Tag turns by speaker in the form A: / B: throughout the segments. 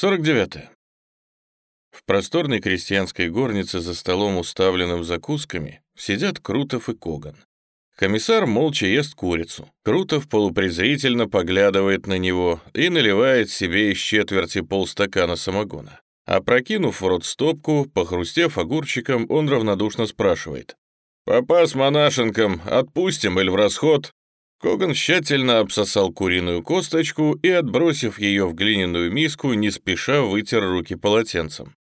A: 49. В просторной крестьянской горнице за столом, уставленным закусками, сидят Крутов и Коган. Комиссар молча ест курицу. Крутов полупрезрительно поглядывает на него и наливает себе из четверти полстакана самогона. Опрокинув в рот стопку, похрустев огурчиком, он равнодушно спрашивает. «Папа с монашенком отпустим или в расход?» Коган тщательно обсосал куриную косточку и, отбросив ее в глиняную миску, не спеша вытер руки полотенцем.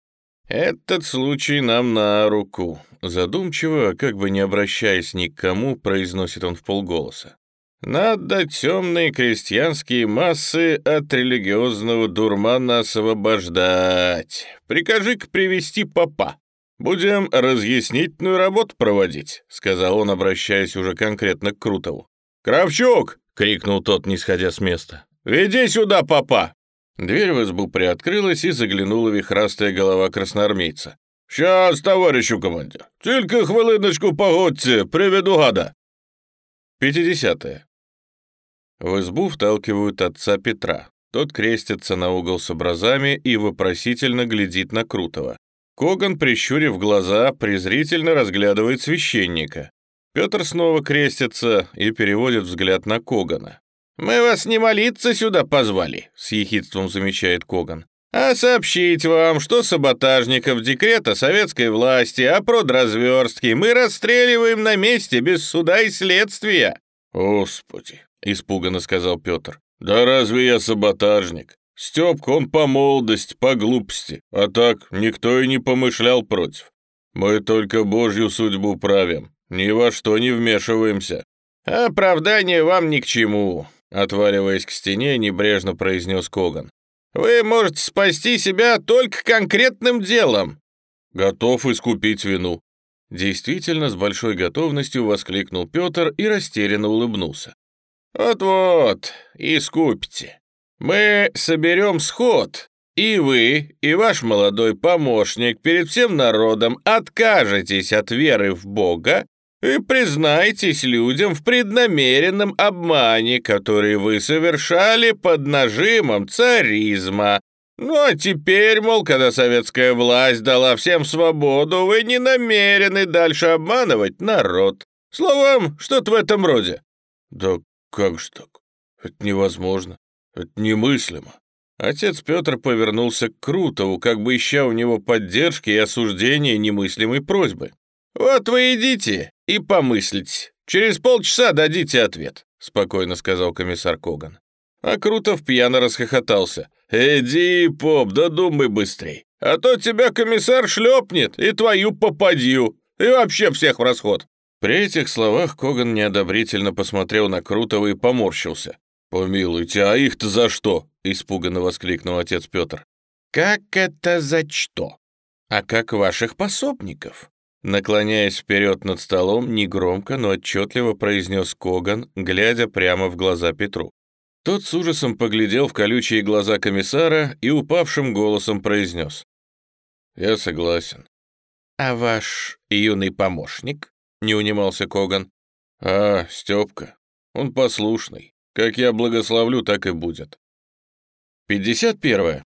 A: «Этот случай нам на руку», — задумчиво, как бы не обращаясь ни к кому, произносит он в полголоса. «Надо темные крестьянские массы от религиозного дурмана освобождать. Прикажи-ка привести папа. Будем разъяснительную работу проводить», — сказал он, обращаясь уже конкретно к Крутову. «Кравчук!» — крикнул тот, не сходя с места. «Веди сюда, папа!» Дверь в избу приоткрылась и заглянула вихрастая голова красноармейца. «Сейчас, товарищу командир, только хвилиночку погодьте, приведу гада!» 50. -е. В избу вталкивают отца Петра. Тот крестится на угол с образами и вопросительно глядит на Крутого. Коган, прищурив глаза, презрительно разглядывает священника. Петр снова крестится и переводит взгляд на Когана. «Мы вас не молиться сюда позвали», — с ехидством замечает Коган, «а сообщить вам, что саботажников декрета советской власти о продразверстке мы расстреливаем на месте без суда и следствия». «Господи», — испуганно сказал Петр, «да разве я саботажник? Степка он по молодости, по глупости, а так никто и не помышлял против. Мы только Божью судьбу правим, ни во что не вмешиваемся». «Оправдание вам ни к чему», — отваливаясь к стене, небрежно произнес Коган. «Вы можете спасти себя только конкретным делом». «Готов искупить вину». Действительно, с большой готовностью воскликнул Петр и растерянно улыбнулся. «Вот-вот, искупите. Мы соберем сход, и вы, и ваш молодой помощник перед всем народом откажетесь от веры в Бога и признайтесь людям в преднамеренном обмане, который вы совершали под нажимом царизма. Ну а теперь, мол, когда советская власть дала всем свободу, вы не намерены дальше обманывать народ. Словом, что-то в этом роде. Да как же так? Это невозможно. Это немыслимо. Отец Петр повернулся к Крутову, как бы ища у него поддержки и осуждения немыслимой просьбы. «Вот вы идите и помыслите. Через полчаса дадите ответ», — спокойно сказал комиссар Коган. А Крутов пьяно расхохотался. «Иди, поп, да быстрей, а то тебя комиссар шлепнет и твою попадью, и вообще всех в расход». При этих словах Коган неодобрительно посмотрел на Крутова и поморщился. «Помилуйте, а их-то за что?» — испуганно воскликнул отец Петр. «Как это за что? А как ваших пособников?» Наклоняясь вперед над столом, негромко, но отчетливо произнес Коган, глядя прямо в глаза Петру. Тот с ужасом поглядел в колючие глаза комиссара и упавшим голосом произнес. «Я согласен». «А ваш юный помощник?» — не унимался Коган. «А, Степка. Он послушный. Как я благословлю, так и будет». Пятьдесят первое.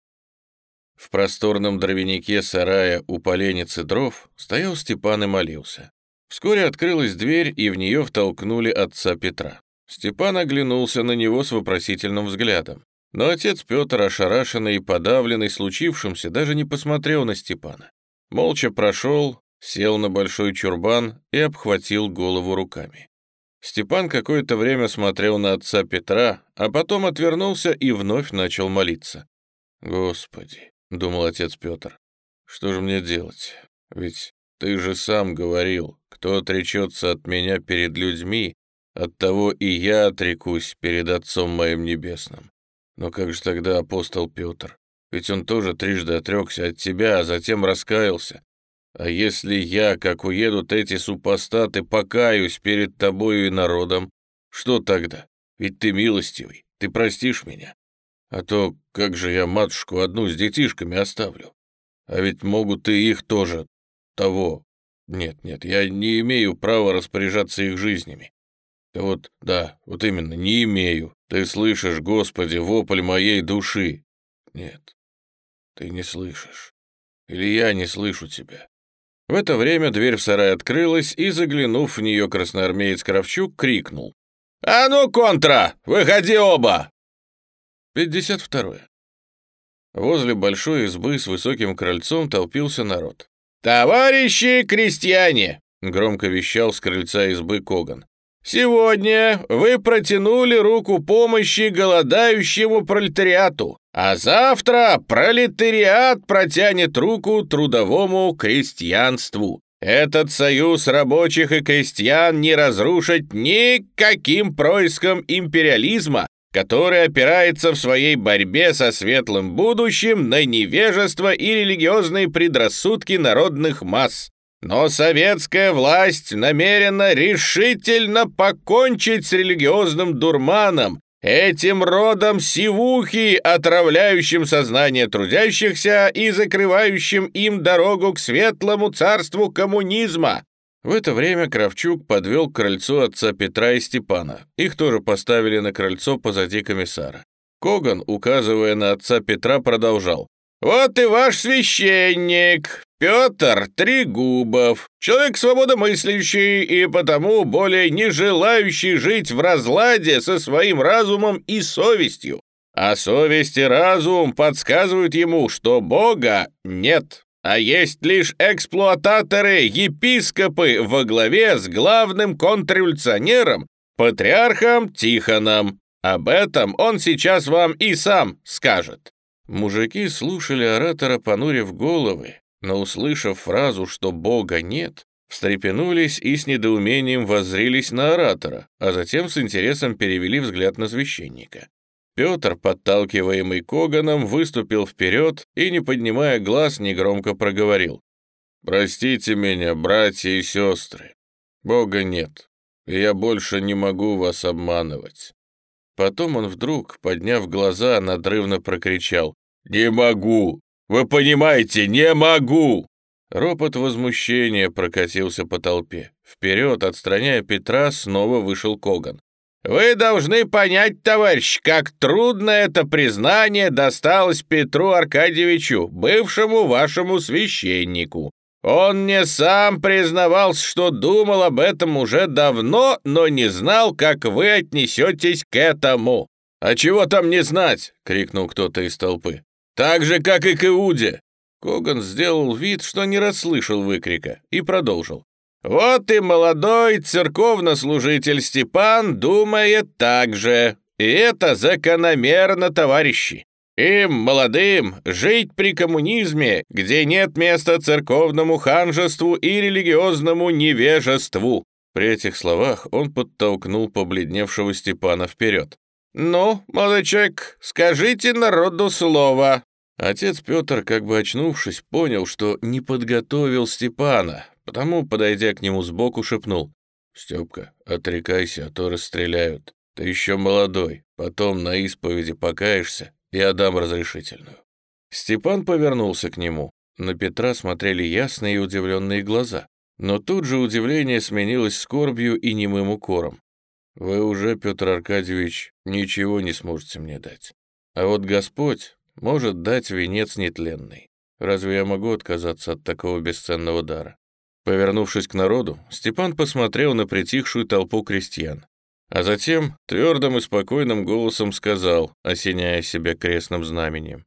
A: В просторном дровянике сарая у поленницы дров стоял Степан и молился. Вскоре открылась дверь, и в нее втолкнули отца Петра. Степан оглянулся на него с вопросительным взглядом. Но отец Петр, ошарашенный и подавленный случившимся, даже не посмотрел на Степана. Молча прошел, сел на большой чурбан и обхватил голову руками. Степан какое-то время смотрел на отца Петра, а потом отвернулся и вновь начал молиться. «Господи, — думал отец Петр. «Что же мне делать? Ведь ты же сам говорил, кто отречется от меня перед людьми, от того и я отрекусь перед Отцом моим Небесным. Но как же тогда апостол Петр? Ведь он тоже трижды отрекся от тебя, а затем раскаялся. А если я, как уедут эти супостаты, покаюсь перед тобою и народом, что тогда? Ведь ты милостивый, ты простишь меня. А то как же я матушку одну с детишками оставлю? А ведь могут и их тоже того. Нет, нет, я не имею права распоряжаться их жизнями. Да вот, да, вот именно, не имею. Ты слышишь, Господи, вопль моей души. Нет, Ты не слышишь. Или я не слышу тебя. В это время дверь в сарай открылась, и, заглянув в нее, красноармеец Кравчук крикнул. «А ну, контра! Выходи оба!» 52. Возле большой избы с высоким крыльцом толпился народ. «Товарищи крестьяне!» — громко вещал с крыльца избы Коган. «Сегодня вы протянули руку помощи голодающему пролетариату, а завтра пролетариат протянет руку трудовому крестьянству. Этот союз рабочих и крестьян не разрушить никаким происком империализма, который опирается в своей борьбе со светлым будущим на невежество и религиозные предрассудки народных масс. Но советская власть намерена решительно покончить с религиозным дурманом, этим родом сивухи, отравляющим сознание трудящихся и закрывающим им дорогу к светлому царству коммунизма. В это время Кравчук подвел к крыльцу отца Петра и Степана. Их тоже поставили на крыльцо позади комиссара. Коган, указывая на отца Петра, продолжал. «Вот и ваш священник, Петр Трегубов, человек свободомыслящий и потому более не желающий жить в разладе со своим разумом и совестью. А совесть и разум подсказывают ему, что Бога нет а есть лишь эксплуататоры, епископы во главе с главным контрреволюционером, патриархом Тихоном. Об этом он сейчас вам и сам скажет». Мужики слушали оратора, понурив головы, но, услышав фразу, что Бога нет, встрепенулись и с недоумением воззрились на оратора, а затем с интересом перевели взгляд на священника. Петр, подталкиваемый Коганом, выступил вперед и, не поднимая глаз, негромко проговорил. «Простите меня, братья и сестры. Бога нет, и я больше не могу вас обманывать». Потом он вдруг, подняв глаза, надрывно прокричал. «Не могу! Вы понимаете, не могу!» Ропот возмущения прокатился по толпе. Вперед, отстраняя Петра, снова вышел Коган. Вы должны понять, товарищ, как трудно это признание досталось Петру Аркадьевичу, бывшему вашему священнику. Он мне сам признавался, что думал об этом уже давно, но не знал, как вы отнесетесь к этому. «А чего там не знать?» — крикнул кто-то из толпы. «Так же, как и к Иуде!» Коган сделал вид, что не расслышал выкрика, и продолжил. Вот и молодой церковнослужитель Степан думает так же. И это закономерно, товарищи. Им, молодым, жить при коммунизме, где нет места церковному ханжеству и религиозному невежеству. При этих словах он подтолкнул побледневшего Степана вперед. «Ну, молодой скажите народу слово». Отец Петр, как бы очнувшись, понял, что не подготовил Степана, Потому, подойдя к нему сбоку, шепнул. «Степка, отрекайся, а то расстреляют. Ты еще молодой, потом на исповеди покаешься, я дам разрешительную». Степан повернулся к нему. На Петра смотрели ясные и удивленные глаза. Но тут же удивление сменилось скорбью и немым укором. «Вы уже, Петр Аркадьевич, ничего не сможете мне дать. А вот Господь может дать венец нетленный. Разве я могу отказаться от такого бесценного дара? Повернувшись к народу, Степан посмотрел на притихшую толпу крестьян, а затем твердым и спокойным голосом сказал, осеняя себя крестным знаменем,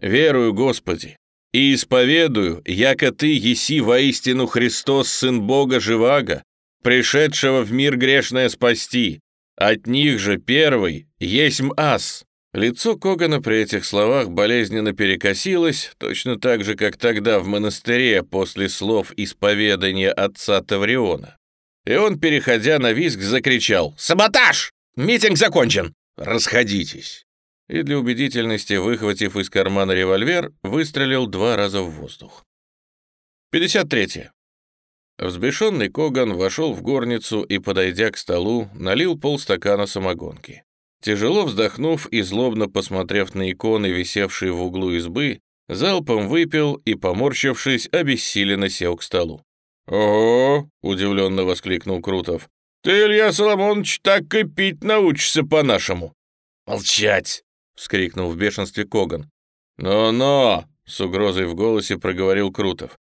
A: «Верую, Господи, и исповедую, яко Ты еси воистину Христос, Сын Бога Живаго, пришедшего в мир грешное спасти, от них же первый есть ас, Лицо Когана при этих словах болезненно перекосилось, точно так же, как тогда в монастыре после слов исповедания отца Тавриона. И он, переходя на визг, закричал «Саботаж! Митинг закончен! Расходитесь!» И для убедительности, выхватив из кармана револьвер, выстрелил два раза в воздух. 53. Взбешенный Коган вошел в горницу и, подойдя к столу, налил полстакана самогонки. Тяжело вздохнув и злобно посмотрев на иконы, висевшие в углу избы, залпом выпил и, поморщившись, обессиленно сел к столу. «Ого!» — удивленно воскликнул Крутов. «Ты, Илья Соломонович, так и пить научишься по-нашему!» «Молчать!» — вскрикнул в бешенстве Коган. «Но-но!» — с угрозой в голосе проговорил Крутов.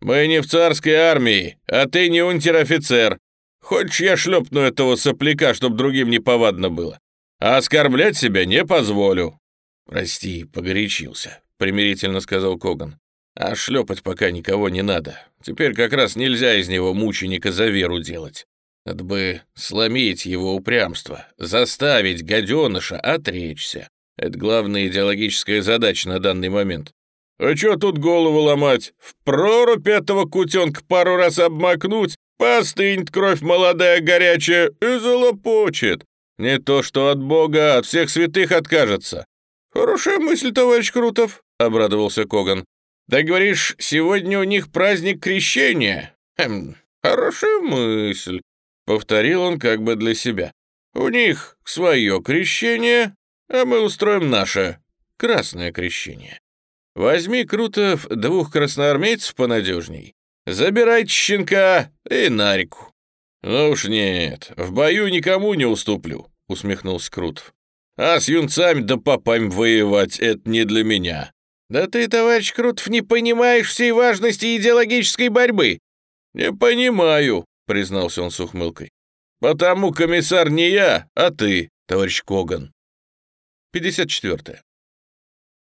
A: «Мы не в царской армии, а ты не унтер-офицер. Хочешь, я шлепну этого сопляка, чтоб другим не повадно было. А оскорблять себя не позволю». «Прости, погорячился», — примирительно сказал Коган. «А шлепать пока никого не надо. Теперь как раз нельзя из него мученика за веру делать. Надо бы сломить его упрямство, заставить гаденыша отречься. Это главная идеологическая задача на данный момент. А чё тут голову ломать? В прорубь этого кутенка пару раз обмакнуть, постынет кровь молодая горячая и залопочет. Не то что от Бога, от всех святых откажется. Хорошая мысль, товарищ Крутов, — обрадовался Коган. Да говоришь, сегодня у них праздник крещения. Хм, хорошая мысль, — повторил он как бы для себя. У них свое крещение, а мы устроим наше красное крещение. Возьми, Крутов, двух красноармейцев понадежней, забирайте щенка и Нарику. Ну уж нет, в бою никому не уступлю, усмехнулся Крутов. А с юнцами да попами воевать — это не для меня. Да ты, товарищ Крутов, не понимаешь всей важности идеологической борьбы. Не понимаю, признался он с ухмылкой. Потому комиссар не я, а ты, товарищ Коган. 54.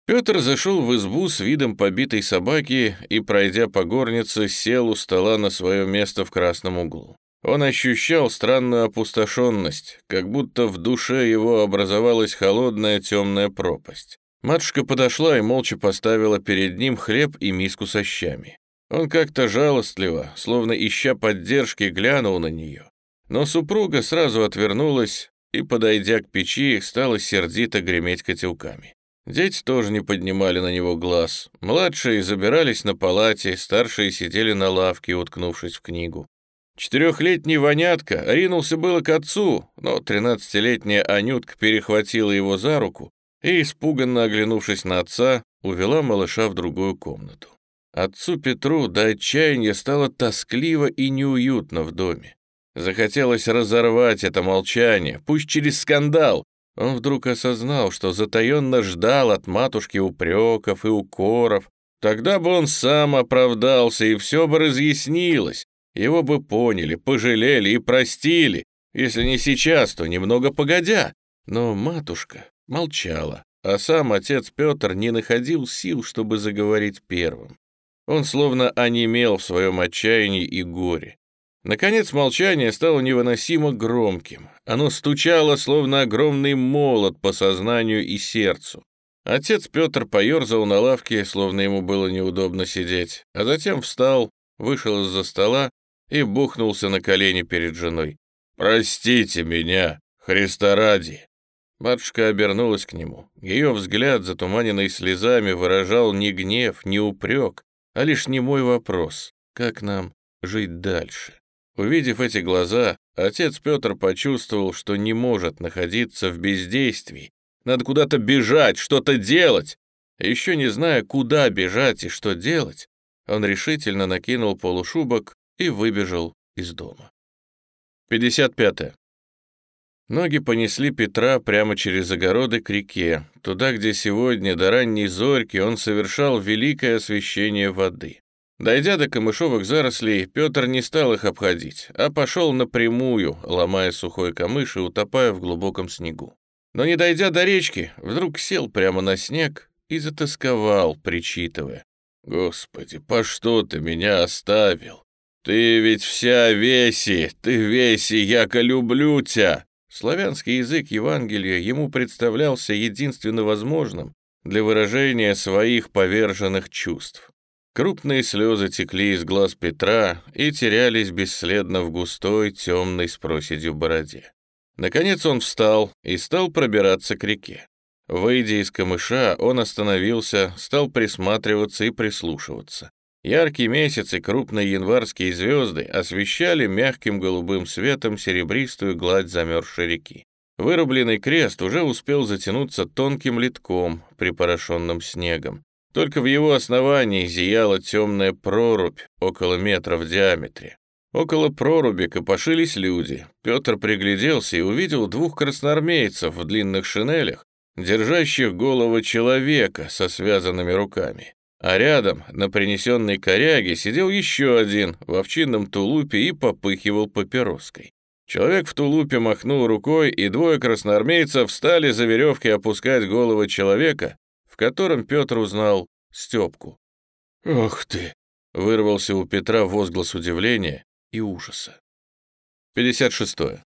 A: Петр зашел в избу с видом побитой собаки и, пройдя по горнице, сел у стола на свое место в красном углу. Он ощущал странную опустошенность, как будто в душе его образовалась холодная темная пропасть. Матушка подошла и молча поставила перед ним хлеб и миску со щами. Он как-то жалостливо, словно ища поддержки, глянул на нее. Но супруга сразу отвернулась, и, подойдя к печи, стала сердито греметь котелками. Дети тоже не поднимали на него глаз. Младшие забирались на палате, старшие сидели на лавке, уткнувшись в книгу. Четырехлетний Вонятка ринулся было к отцу, но тринадцатилетняя Анютка перехватила его за руку и, испуганно оглянувшись на отца, увела малыша в другую комнату. Отцу Петру до отчаяния стало тоскливо и неуютно в доме. Захотелось разорвать это молчание, пусть через скандал. Он вдруг осознал, что затаенно ждал от матушки упреков и укоров. Тогда бы он сам оправдался, и все бы разъяснилось. Его бы поняли, пожалели и простили. Если не сейчас, то немного погодя. Но матушка молчала, а сам отец Петр не находил сил, чтобы заговорить первым. Он словно онемел в своем отчаянии и горе. Наконец молчание стало невыносимо громким. Оно стучало, словно огромный молот по сознанию и сердцу. Отец Петр поерзал на лавке, словно ему было неудобно сидеть, а затем встал, вышел из-за стола и бухнулся на колени перед женой. «Простите меня, Христа ради!» Матушка обернулась к нему. Ее взгляд, затуманенный слезами, выражал не гнев, не упрек, а лишь немой вопрос «Как нам жить дальше?» Увидев эти глаза, отец Петр почувствовал, что не может находиться в бездействии. Надо куда-то бежать, что-то делать. Еще не зная, куда бежать и что делать, он решительно накинул полушубок и выбежал из дома. 55. -е. Ноги понесли Петра прямо через огороды к реке, туда, где сегодня до ранней зорьки он совершал великое освещение воды. Дойдя до камышовых зарослей, Петр не стал их обходить, а пошел напрямую, ломая сухой камыш и утопая в глубоком снегу. Но не дойдя до речки, вдруг сел прямо на снег и затасковал, причитывая. «Господи, по что ты меня оставил? Ты ведь вся веси, ты веси, яко люблю тебя!» Славянский язык Евангелия ему представлялся единственно возможным для выражения своих поверженных чувств. Крупные слезы текли из глаз Петра и терялись бесследно в густой, темной с проседью бороде. Наконец он встал и стал пробираться к реке. Выйдя из камыша, он остановился, стал присматриваться и прислушиваться. Яркий месяц и крупные январские звезды освещали мягким голубым светом серебристую гладь замерзшей реки. Вырубленный крест уже успел затянуться тонким литком, припорошенным снегом. Только в его основании зияла темная прорубь около метра в диаметре. Около проруби копошились люди. Петр пригляделся и увидел двух красноармейцев в длинных шинелях, держащих голову человека со связанными руками. А рядом, на принесенной коряге, сидел еще один в овчинном тулупе и попыхивал папироской. Человек в тулупе махнул рукой, и двое красноармейцев встали за веревки опускать головы человека, в котором Петр узнал Степку. «Ох ты!» — вырвался у Петра возглас удивления и ужаса. 56. -е.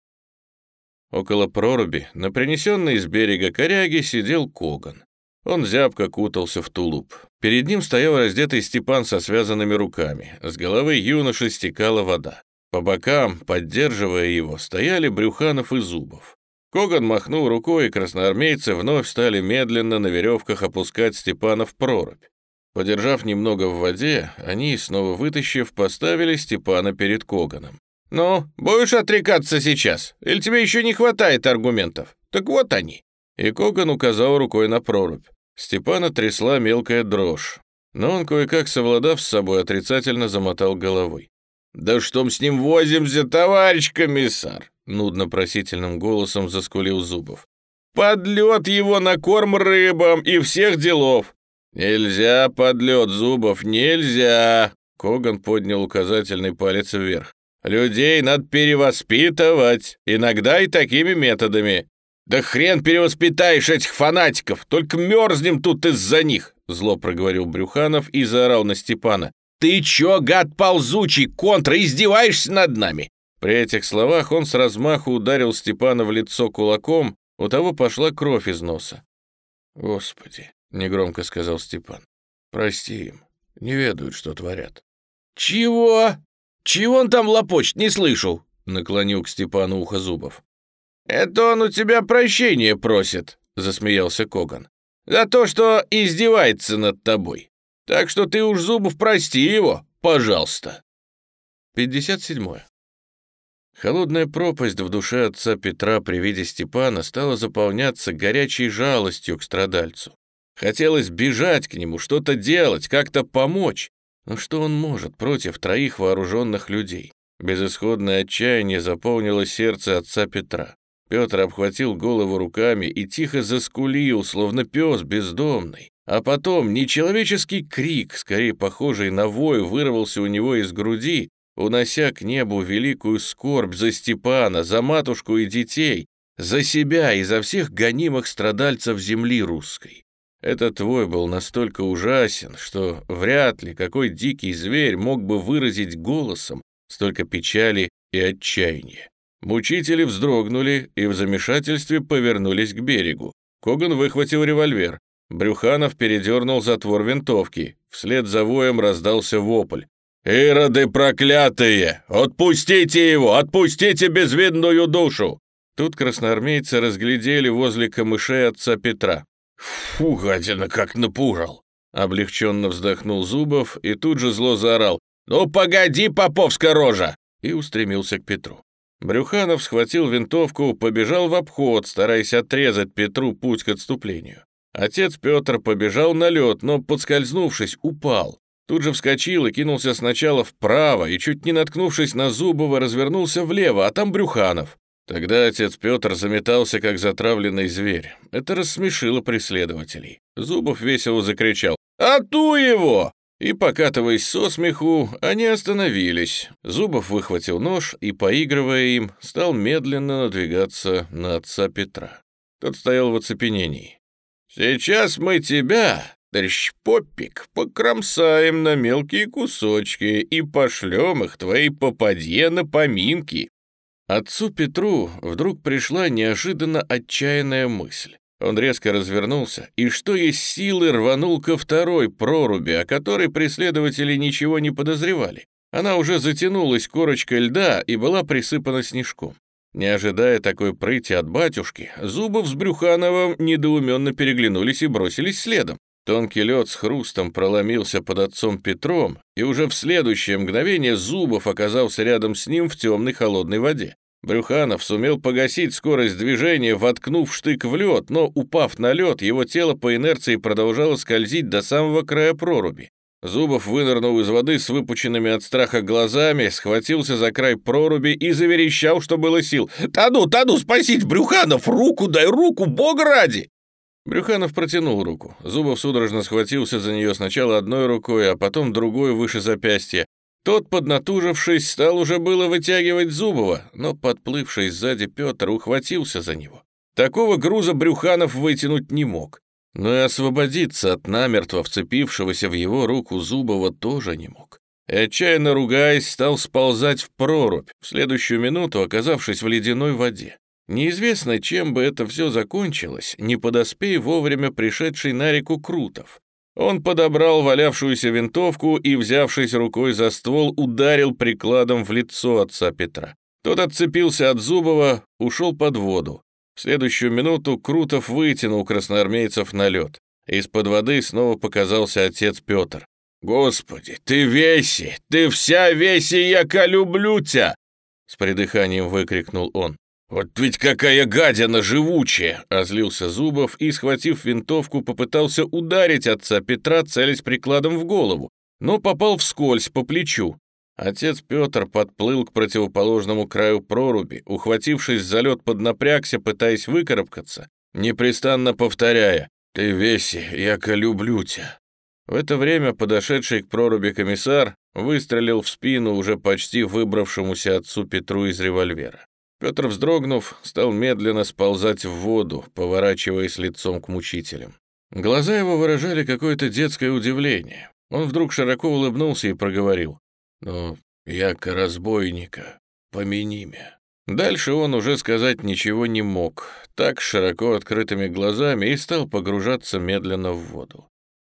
A: Около проруби, на принесенной из берега коряге, сидел Коган. Он зябко кутался в тулуп. Перед ним стоял раздетый Степан со связанными руками. С головы юноши стекала вода. По бокам, поддерживая его, стояли Брюханов и Зубов. Коган махнул рукой, и красноармейцы вновь стали медленно на веревках опускать Степана в прорубь. Подержав немного в воде, они, снова вытащив, поставили Степана перед Коганом. «Ну, будешь отрекаться сейчас? Или тебе еще не хватает аргументов? Так вот они». И Коган указал рукой на прорубь. Степана трясла мелкая дрожь, но он, кое-как совладав с собой, отрицательно замотал головой. «Да что мы с ним возимся, товарищ комиссар?» Нудно-просительным голосом заскулил Зубов. «Подлет его на корм рыбам и всех делов!» «Нельзя, подлет Зубов, нельзя!» Коган поднял указательный палец вверх. «Людей надо перевоспитывать, иногда и такими методами». «Да хрен перевоспитаешь этих фанатиков, только мерзнем тут из-за них!» Зло проговорил Брюханов и заорал на Степана. «Ты чё, гад ползучий, контра, издеваешься над нами?» При этих словах он с размаху ударил Степана в лицо кулаком, у того пошла кровь из носа. «Господи», — негромко сказал Степан, — «прости им, не ведают, что творят». «Чего? Чего он там лопочет, не слышу?» — наклонил к Степану ухо Зубов. «Это он у тебя прощения просит», — засмеялся Коган. «За то, что издевается над тобой. Так что ты уж, Зубов, прости его, пожалуйста». 57. Холодная пропасть в душе отца Петра при виде Степана стала заполняться горячей жалостью к страдальцу. Хотелось бежать к нему, что-то делать, как-то помочь. Но что он может против троих вооруженных людей? Безысходное отчаяние заполнило сердце отца Петра. Петр обхватил голову руками и тихо заскулил, словно пес бездомный. А потом нечеловеческий крик, скорее похожий на вой, вырвался у него из груди, унося к небу великую скорбь за Степана, за матушку и детей, за себя и за всех гонимых страдальцев земли русской. Этот вой был настолько ужасен, что вряд ли какой дикий зверь мог бы выразить голосом столько печали и отчаяния. Мучители вздрогнули и в замешательстве повернулись к берегу. Коган выхватил револьвер. Брюханов передернул затвор винтовки. Вслед за воем раздался вопль. «Ироды проклятые! Отпустите его! Отпустите безвидную душу!» Тут красноармейцы разглядели возле камышей отца Петра. «Фу, гадина, как напурал!» Облегченно вздохнул Зубов и тут же зло заорал. «Ну погоди, поповская рожа!» и устремился к Петру. Брюханов схватил винтовку, побежал в обход, стараясь отрезать Петру путь к отступлению. Отец Петр побежал на лед, но, подскользнувшись, упал. Тут же вскочил и кинулся сначала вправо, и, чуть не наткнувшись на Зубова, развернулся влево, а там Брюханов. Тогда отец Петр заметался, как затравленный зверь. Это рассмешило преследователей. Зубов весело закричал «Ату его!» И, покатываясь со смеху, они остановились. Зубов выхватил нож и, поигрывая им, стал медленно надвигаться на отца Петра. Тот стоял в оцепенении. «Сейчас мы тебя, товарищ Поппик, покромсаем на мелкие кусочки и пошлем их твоей попадье на поминки». Отцу Петру вдруг пришла неожиданно отчаянная мысль. Он резко развернулся и, что есть силы, рванул ко второй проруби, о которой преследователи ничего не подозревали. Она уже затянулась корочкой льда и была присыпана снежком. Не ожидая такой прыти от батюшки, Зубов с Брюхановым недоуменно переглянулись и бросились следом. Тонкий лед с хрустом проломился под отцом Петром, и уже в следующее мгновение Зубов оказался рядом с ним в темной холодной воде. Брюханов сумел погасить скорость движения, воткнув штык в лед, но, упав на лед, его тело по инерции продолжало скользить до самого края проруби. Зубов вынырнул из воды с выпученными от страха глазами, схватился за край проруби и заверещал, что было сил. «Тану, Тану, спасите, Брюханов! Руку дай, руку, бога ради!» Брюханов протянул руку. Зубов судорожно схватился за нее сначала одной рукой, а потом другой выше запястья. Тот, поднатужившись, стал уже было вытягивать Зубова, но подплывший сзади Петр ухватился за него. Такого груза Брюханов вытянуть не мог. Но и освободиться от намертво вцепившегося в его руку Зубова тоже не мог. И отчаянно ругаясь, стал сползать в прорубь, в следующую минуту оказавшись в ледяной воде. Неизвестно, чем бы это все закончилось, не подоспей вовремя пришедший на реку Крутов. Он подобрал валявшуюся винтовку и, взявшись рукой за ствол, ударил прикладом в лицо отца Петра. Тот отцепился от Зубова, ушел под воду. В следующую минуту Крутов вытянул красноармейцев на лед. Из-под воды снова показался отец Петр. «Господи, ты веси! Ты вся веси, яка люблю тебя!» С придыханием выкрикнул он. «Вот ведь какая гадина живучая!» — озлился Зубов и, схватив винтовку, попытался ударить отца Петра, целясь прикладом в голову, но попал вскользь по плечу. Отец Петр подплыл к противоположному краю проруби, ухватившись за лед, поднапрягся, пытаясь выкарабкаться, непрестанно повторяя «Ты веси, яко люблю тебя». В это время подошедший к проруби комиссар выстрелил в спину уже почти выбравшемуся отцу Петру из револьвера. Петр, вздрогнув, стал медленно сползать в воду, поворачиваясь лицом к мучителям. Глаза его выражали какое-то детское удивление. Он вдруг широко улыбнулся и проговорил. «Ну, яко разбойника, помяни меня». Дальше он уже сказать ничего не мог, так широко открытыми глазами и стал погружаться медленно в воду.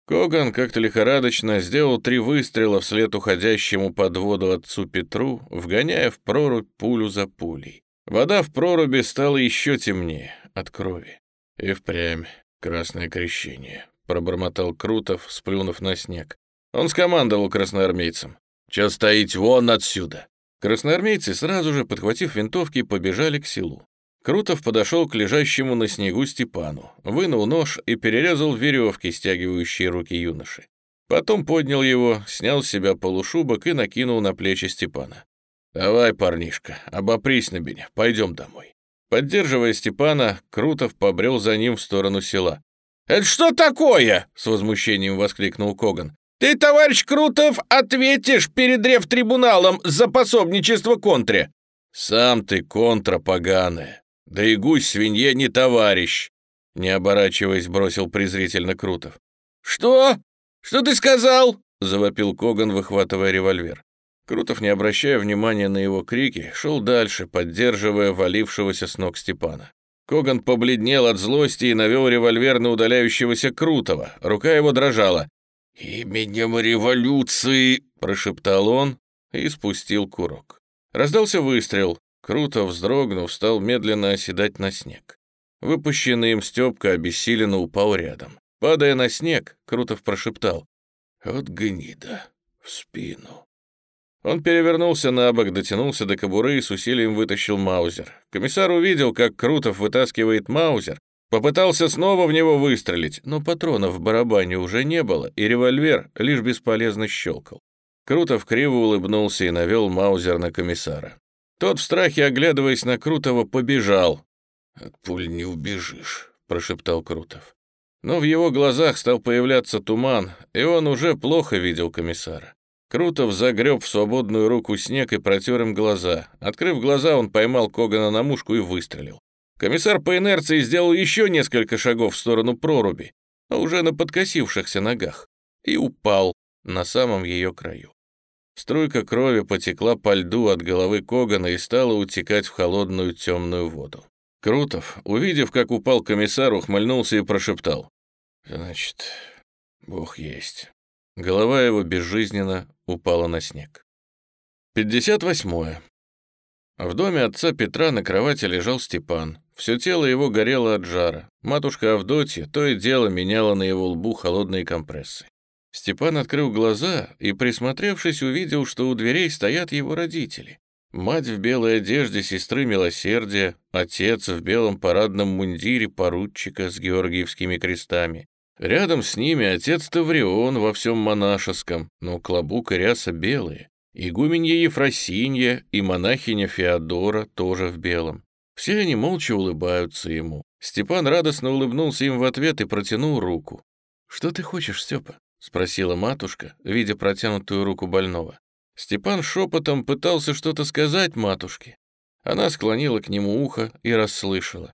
A: Коган как-то лихорадочно сделал три выстрела вслед уходящему под воду отцу Петру, вгоняя в прорубь пулю за пулей. Вода в проруби стала еще темнее от крови. И впрямь красное крещение, пробормотал Крутов, сплюнув на снег. Он скомандовал красноармейцам. «Че стоите вон отсюда?» Красноармейцы, сразу же подхватив винтовки, побежали к селу. Крутов подошел к лежащему на снегу Степану, вынул нож и перерезал веревки, стягивающие руки юноши. Потом поднял его, снял с себя полушубок и накинул на плечи Степана. «Давай, парнишка, обопрись на меня, пойдем домой». Поддерживая Степана, Крутов побрел за ним в сторону села. «Это что такое?» — с возмущением воскликнул Коган. «Ты, товарищ Крутов, ответишь перед рев-трибуналом за пособничество контре!» «Сам ты контра поганая, да и гусь свинье не товарищ!» Не оборачиваясь, бросил презрительно Крутов. «Что? Что ты сказал?» — завопил Коган, выхватывая револьвер. Крутов, не обращая внимания на его крики, шел дальше, поддерживая валившегося с ног Степана. Коган побледнел от злости и навел револьвер на удаляющегося Крутова. Рука его дрожала. «Именем революции!» — прошептал он и спустил курок. Раздался выстрел. Крутов, вздрогнув, стал медленно оседать на снег. Выпущенный им Степка обессиленно упал рядом. Падая на снег, Крутов прошептал. «Вот гнида, в спину». Он перевернулся на бок, дотянулся до кобуры и с усилием вытащил маузер. Комиссар увидел, как Крутов вытаскивает маузер, попытался снова в него выстрелить, но патронов в барабане уже не было, и револьвер лишь бесполезно щелкал. Крутов криво улыбнулся и навел маузер на комиссара. Тот в страхе, оглядываясь на Крутова, побежал. «От пуль не убежишь», — прошептал Крутов. Но в его глазах стал появляться туман, и он уже плохо видел комиссара. Крутов загреб в свободную руку снег и протер им глаза. Открыв глаза, он поймал Когана на мушку и выстрелил. Комиссар по инерции сделал еще несколько шагов в сторону проруби, но уже на подкосившихся ногах, и упал на самом ее краю. Струйка крови потекла по льду от головы Когана и стала утекать в холодную темную воду. Крутов, увидев, как упал комиссар, ухмыльнулся и прошептал. «Значит, Бог есть». Голова его безжизненно упала на снег. 58. В доме отца Петра на кровати лежал Степан. Все тело его горело от жара. Матушка Авдотья то и дело меняла на его лбу холодные компрессы. Степан открыл глаза и, присмотревшись, увидел, что у дверей стоят его родители. Мать в белой одежде сестры Милосердия, отец в белом парадном мундире поручика с георгиевскими крестами, Рядом с ними отец Таврион во всем монашеском, но клобук и ряса белые. Игуменья Ефросинья и монахиня Феодора тоже в белом. Все они молча улыбаются ему. Степан радостно улыбнулся им в ответ и протянул руку. «Что ты хочешь, Степа?» — спросила матушка, видя протянутую руку больного. Степан шепотом пытался что-то сказать матушке. Она склонила к нему ухо и расслышала.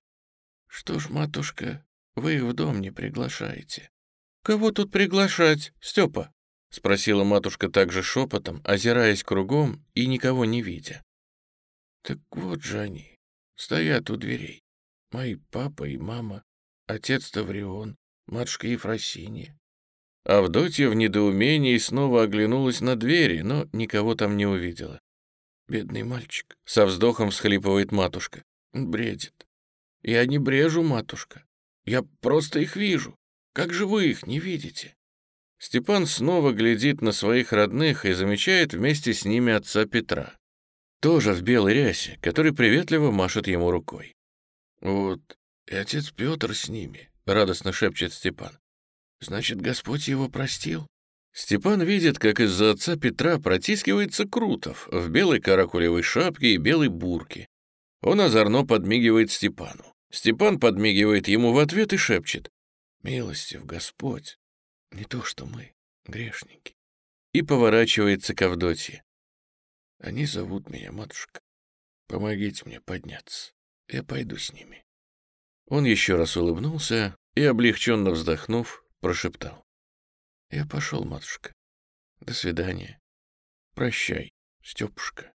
A: «Что ж, матушка, вы их в дом не приглашаете?» «Кого тут приглашать, Степа?» — спросила матушка также шепотом, озираясь кругом и никого не видя. «Так вот же они, стоят у дверей. Мои папа и мама, отец Таврион, матушка Ефросинья. Авдотья в недоумении снова оглянулась на двери, но никого там не увидела. «Бедный мальчик», — со вздохом всхлипывает матушка. «Бредит. Я не брежу, матушка. Я просто их вижу. Как же вы их не видите?» Степан снова глядит на своих родных и замечает вместе с ними отца Петра. Тоже в белой рясе, который приветливо машет ему рукой. «Вот и отец Петр с ними», — радостно шепчет Степан. «Значит, Господь его простил?» Степан видит, как из-за отца Петра протискивается Крутов в белой каракулевой шапке и белой бурке. Он озорно подмигивает Степану. Степан подмигивает ему в ответ и шепчет. «Милостив Господь, не то что мы, грешники». И поворачивается к Авдотье. «Они зовут меня, матушка. Помогите мне подняться. Я пойду с ними». Он еще раз улыбнулся и, облегченно вздохнув, прошептал. «Я пошел, матушка. До свидания. Прощай, Степушка».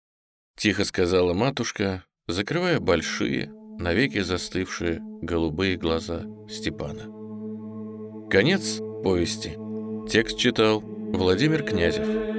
A: Тихо сказала матушка, закрывая большие, навеки застывшие голубые глаза Степана. Конец повести. Текст читал Владимир Князев.